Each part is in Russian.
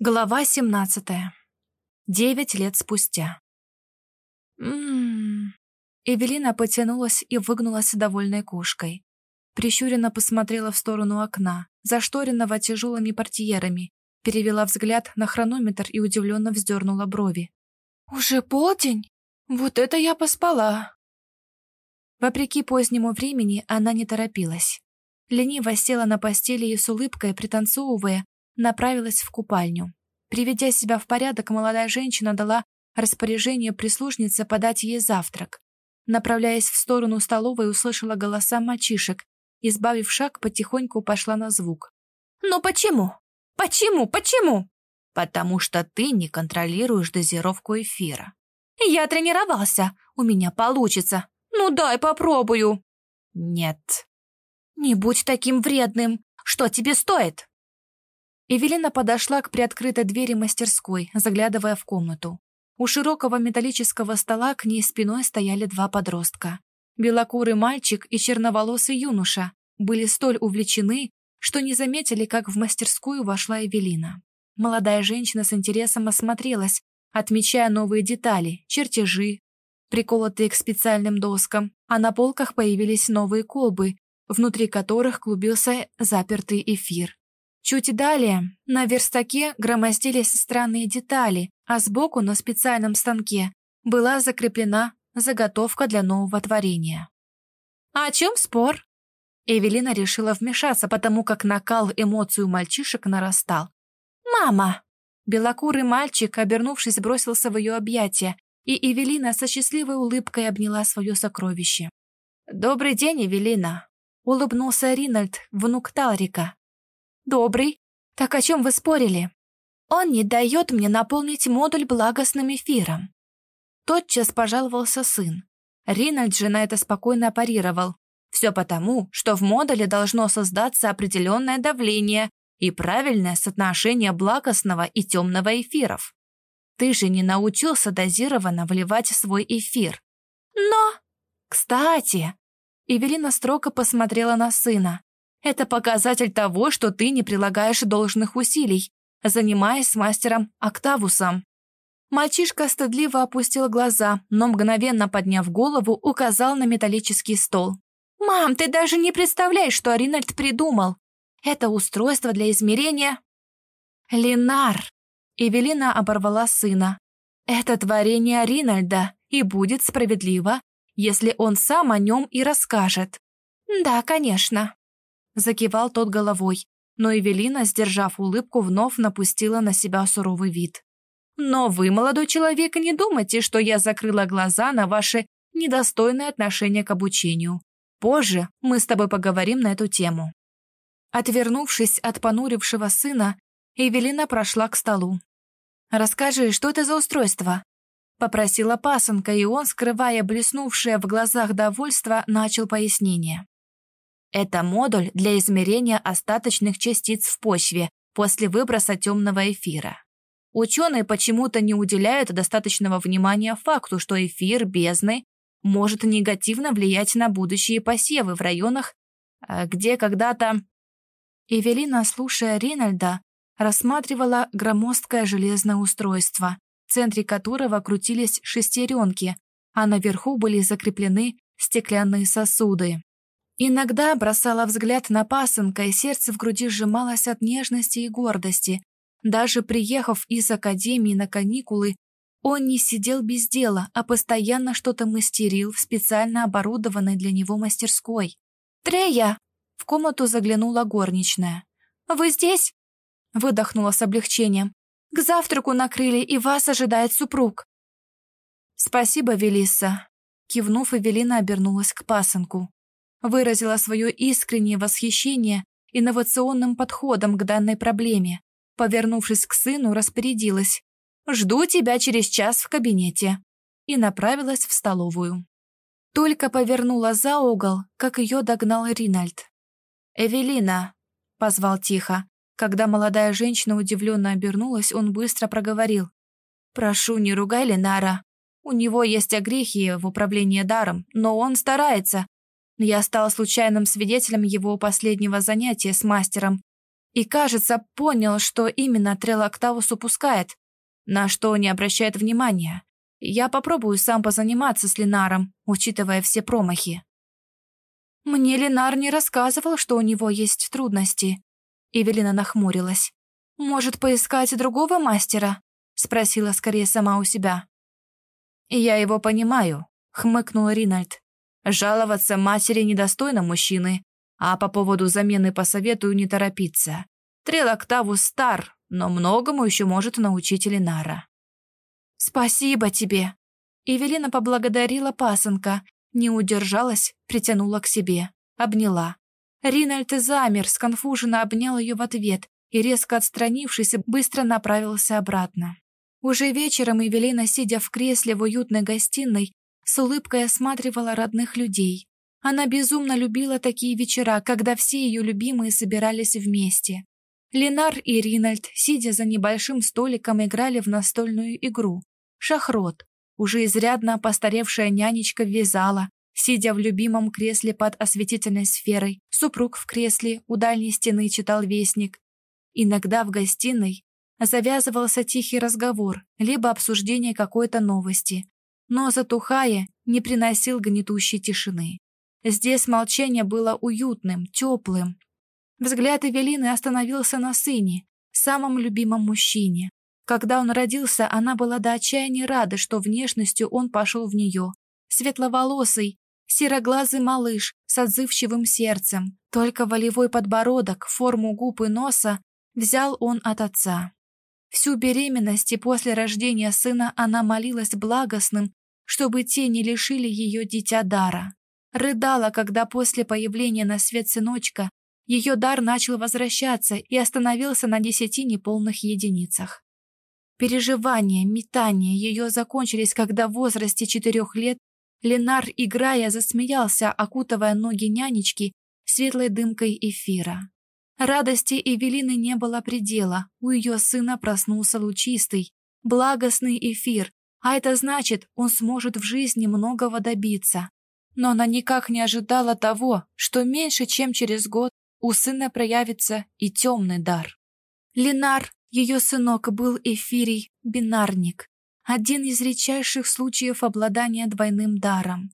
Глава 17. Девять лет спустя. Ммм. Эвелина потянулась и выгнулась довольной кошкой. Прищуренно посмотрела в сторону окна, зашторенного тяжелыми портьерами, перевела взгляд на хронометр и удивленно вздернула брови. «Уже полдень? Вот это я поспала!» Вопреки позднему времени она не торопилась. Лениво села на постели и с улыбкой, пританцовывая, направилась в купальню. Приведя себя в порядок, молодая женщина дала распоряжение прислужнице подать ей завтрак. Направляясь в сторону столовой, услышала голоса мальчишек. Избавив шаг, потихоньку пошла на звук. «Но почему? Почему? Почему?» «Потому что ты не контролируешь дозировку эфира». «Я тренировался. У меня получится. Ну дай попробую». «Нет». «Не будь таким вредным. Что тебе стоит?» Эвелина подошла к приоткрытой двери мастерской, заглядывая в комнату. У широкого металлического стола к ней спиной стояли два подростка. Белокурый мальчик и черноволосый юноша были столь увлечены, что не заметили, как в мастерскую вошла Эвелина. Молодая женщина с интересом осмотрелась, отмечая новые детали, чертежи, приколотые к специальным доскам, а на полках появились новые колбы, внутри которых клубился запертый эфир. Чуть далее на верстаке громоздились странные детали, а сбоку на специальном станке была закреплена заготовка для нового творения. «А о чем спор?» Эвелина решила вмешаться, потому как накал эмоций у мальчишек нарастал. «Мама!» Белокурый мальчик, обернувшись, бросился в ее объятия, и Эвелина со счастливой улыбкой обняла свое сокровище. «Добрый день, Эвелина!» — улыбнулся Ринальд, внук Талрика. «Добрый. Так о чем вы спорили?» «Он не дает мне наполнить модуль благостным эфиром». Тотчас пожаловался сын. Ринальд же на это спокойно парировал. Все потому, что в модуле должно создаться определенное давление и правильное соотношение благостного и темного эфиров. Ты же не научился дозированно вливать свой эфир. Но... Кстати... Эвелина строго посмотрела на сына. Это показатель того, что ты не прилагаешь должных усилий, занимаясь с мастером Октавусом. Мальчишка стыдливо опустил глаза, но мгновенно подняв голову, указал на металлический стол. «Мам, ты даже не представляешь, что Ринальд придумал. Это устройство для измерения...» «Ленар!» Эвелина оборвала сына. «Это творение Ринальда, и будет справедливо, если он сам о нем и расскажет». «Да, конечно», Закивал тот головой, но Эвелина, сдержав улыбку, вновь напустила на себя суровый вид. «Но вы, молодой человек, не думайте, что я закрыла глаза на ваше недостойное отношение к обучению. Позже мы с тобой поговорим на эту тему». Отвернувшись от понурившего сына, Эвелина прошла к столу. «Расскажи, что это за устройство?» Попросила пасынка, и он, скрывая блеснувшее в глазах довольство, начал пояснение. Это модуль для измерения остаточных частиц в почве после выброса темного эфира. Ученые почему-то не уделяют достаточного внимания факту, что эфир бездны может негативно влиять на будущие посевы в районах, э, где когда-то... Эвелина, слушая Ринальда, рассматривала громоздкое железное устройство, в центре которого крутились шестеренки, а наверху были закреплены стеклянные сосуды. Иногда бросала взгляд на пасынка, и сердце в груди сжималось от нежности и гордости. Даже приехав из академии на каникулы, он не сидел без дела, а постоянно что-то мастерил в специально оборудованной для него мастерской. «Трея!» — в комнату заглянула горничная. «Вы здесь?» — выдохнула с облегчением. «К завтраку накрыли, и вас ожидает супруг». «Спасибо, Велисса», — кивнув, Эвелина обернулась к пасынку выразила свое искреннее восхищение инновационным подходом к данной проблеме. Повернувшись к сыну, распорядилась. «Жду тебя через час в кабинете» и направилась в столовую. Только повернула за угол, как ее догнал Ринальд. «Эвелина!» — позвал тихо. Когда молодая женщина удивленно обернулась, он быстро проговорил. «Прошу, не ругай Ленара. У него есть огрехи в управлении даром, но он старается. Я стала случайным свидетелем его последнего занятия с мастером и, кажется, понял, что именно Трелоктавус упускает, на что не обращает внимания. Я попробую сам позаниматься с Ленаром, учитывая все промахи. Мне Ленар не рассказывал, что у него есть трудности. Эвелина нахмурилась. «Может, поискать другого мастера?» Спросила скорее сама у себя. «Я его понимаю», — хмыкнул Ринальд. «Жаловаться матери недостойно мужчины, а по поводу замены посоветую не торопиться. Трелоктавус стар, но многому еще может научить Ленара». «Спасибо тебе!» Эвелина поблагодарила пасынка, не удержалась, притянула к себе, обняла. Ринальд замер, сконфуженно обнял ее в ответ и, резко отстранившись, быстро направился обратно. Уже вечером Эвелина, сидя в кресле в уютной гостиной, с улыбкой осматривала родных людей. Она безумно любила такие вечера, когда все ее любимые собирались вместе. Ленар и Ринальд, сидя за небольшим столиком, играли в настольную игру. Шахрот. Уже изрядно постаревшая нянечка вязала, сидя в любимом кресле под осветительной сферой. Супруг в кресле у дальней стены читал вестник. Иногда в гостиной завязывался тихий разговор, либо обсуждение какой-то новости, но, затухая, не приносил гнетущей тишины. Здесь молчание было уютным, теплым. Взгляд Эвелины остановился на сыне, самом любимом мужчине. Когда он родился, она была до отчаяния рада, что внешностью он пошел в нее. Светловолосый, сероглазый малыш с отзывчивым сердцем. Только волевой подбородок, форму губ и носа взял он от отца. Всю беременность и после рождения сына она молилась благостным, чтобы те не лишили ее дитя дара. Рыдала, когда после появления на свет сыночка ее дар начал возвращаться и остановился на десяти неполных единицах. Переживания, метания ее закончились, когда в возрасте четырех лет Ленар, играя, засмеялся, окутывая ноги нянечки светлой дымкой эфира. Радости Эвелины не было предела, у ее сына проснулся лучистый, благостный эфир, а это значит, он сможет в жизни многого добиться. Но она никак не ожидала того, что меньше чем через год у сына проявится и темный дар. Ленар, ее сынок, был эфирий, бинарник, один из редчайших случаев обладания двойным даром.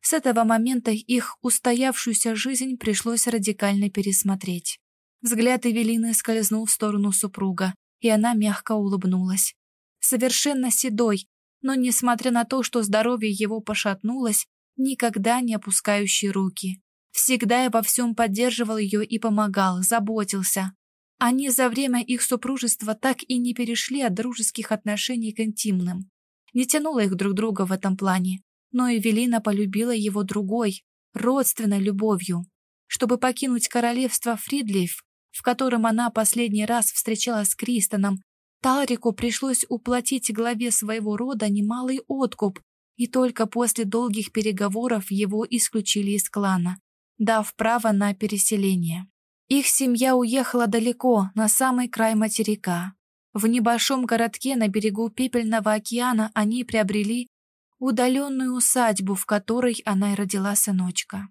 С этого момента их устоявшуюся жизнь пришлось радикально пересмотреть. Взгляд Эвелины скользнул в сторону супруга, и она мягко улыбнулась. Совершенно седой, но, несмотря на то, что здоровье его пошатнулось, никогда не опускающий руки. Всегда и во всем поддерживал ее и помогал, заботился. Они за время их супружества так и не перешли от дружеских отношений к интимным. Не тянуло их друг друга в этом плане, но Эвелина полюбила его другой, родственной любовью. Чтобы покинуть королевство Фридлейф, в котором она последний раз встречалась с Кристоном, Талрику пришлось уплатить главе своего рода немалый откуп, и только после долгих переговоров его исключили из клана, дав право на переселение. Их семья уехала далеко, на самый край материка. В небольшом городке на берегу Пепельного океана они приобрели удаленную усадьбу, в которой она и родила сыночка.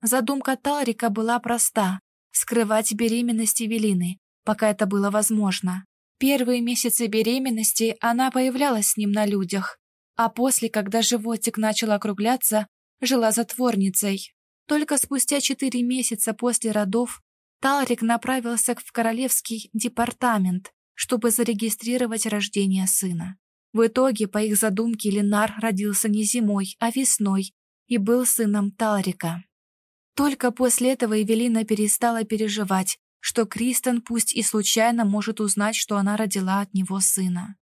Задумка Талрика была проста — скрывать беременность Эвелины, пока это было возможно. Первые месяцы беременности она появлялась с ним на людях, а после, когда животик начал округляться, жила затворницей. Только спустя четыре месяца после родов Талрик направился в Королевский департамент, чтобы зарегистрировать рождение сына. В итоге, по их задумке, Ленар родился не зимой, а весной и был сыном Талрика. Только после этого Эвелина перестала переживать, что Кристен пусть и случайно может узнать, что она родила от него сына.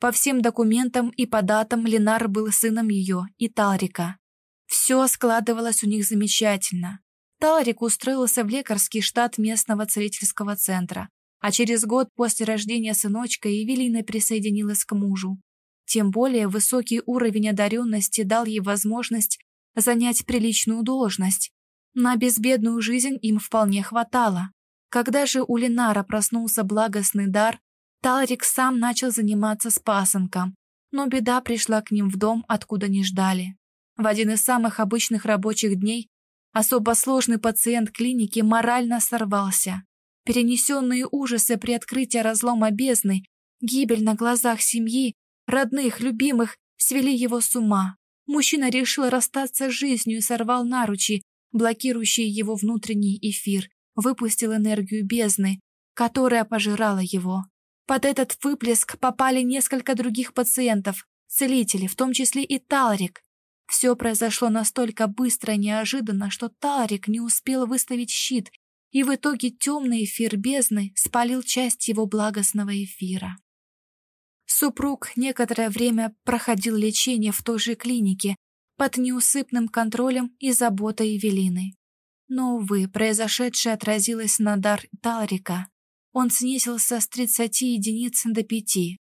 По всем документам и по датам Ленар был сыном ее и Талрика. Все складывалось у них замечательно. Талрик устроился в лекарский штат местного целительского центра, а через год после рождения сыночка Евелина присоединилась к мужу. Тем более высокий уровень одаренности дал ей возможность занять приличную должность. На безбедную жизнь им вполне хватало. Когда же у Ленара проснулся благостный дар, Талрик сам начал заниматься с пасынком, но беда пришла к ним в дом, откуда не ждали. В один из самых обычных рабочих дней особо сложный пациент клиники морально сорвался. Перенесенные ужасы при открытии разлома бездны, гибель на глазах семьи, родных, любимых, свели его с ума. Мужчина решил расстаться с жизнью и сорвал наручи, блокирующие его внутренний эфир, выпустил энергию бездны, которая пожирала его. Под этот выплеск попали несколько других пациентов, целители, в том числе и Талрик. Все произошло настолько быстро и неожиданно, что Талрик не успел выставить щит, и в итоге темный эфир бездны спалил часть его благостного эфира. Супруг некоторое время проходил лечение в той же клинике под неусыпным контролем и заботой Эвелины. Но, увы, произошедшее отразилось на дар Талрика. Он снизился с 30 единиц до 5.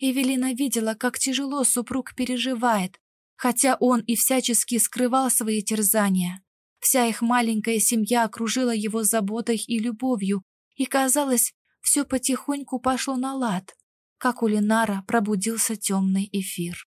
Эвелина видела, как тяжело супруг переживает, хотя он и всячески скрывал свои терзания. Вся их маленькая семья окружила его заботой и любовью, и, казалось, все потихоньку пошло на лад как у Ленара пробудился темный эфир.